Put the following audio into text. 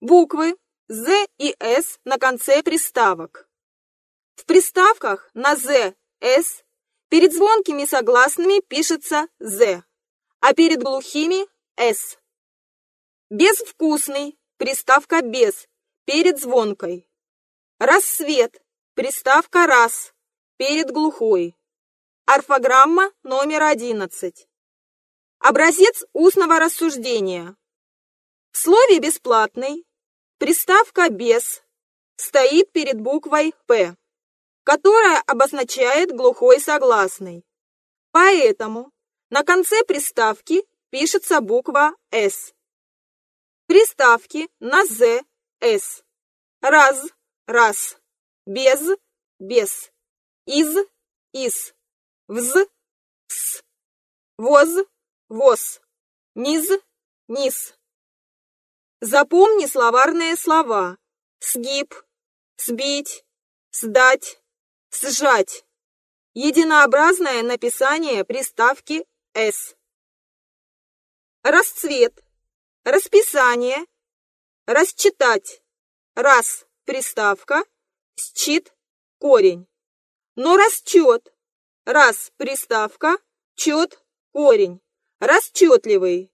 Буквы З и С на конце приставок. В приставках на З, С перед звонкими согласными пишется З, а перед глухими С. Безвкусный, приставка без, перед звонкой. Рассвет, приставка раз, перед глухой. Орфограмма номер одиннадцать. Образец устного рассуждения. В слове «бесплатный» приставка «без» стоит перед буквой «п», которая обозначает глухой согласный. Поэтому на конце приставки пишется буква «с». Приставки на «з», «с». Раз, раз. Без, без. Из, из. Вз, с. Воз, воз. Низ, низ. Запомни словарные слова. Сгиб, сбить, сдать, сжать. Единообразное написание приставки «с». Расцвет, расписание, расчитать. Раз – приставка, счит – корень. Но расчет. Раз – приставка, чет – корень. Расчетливый.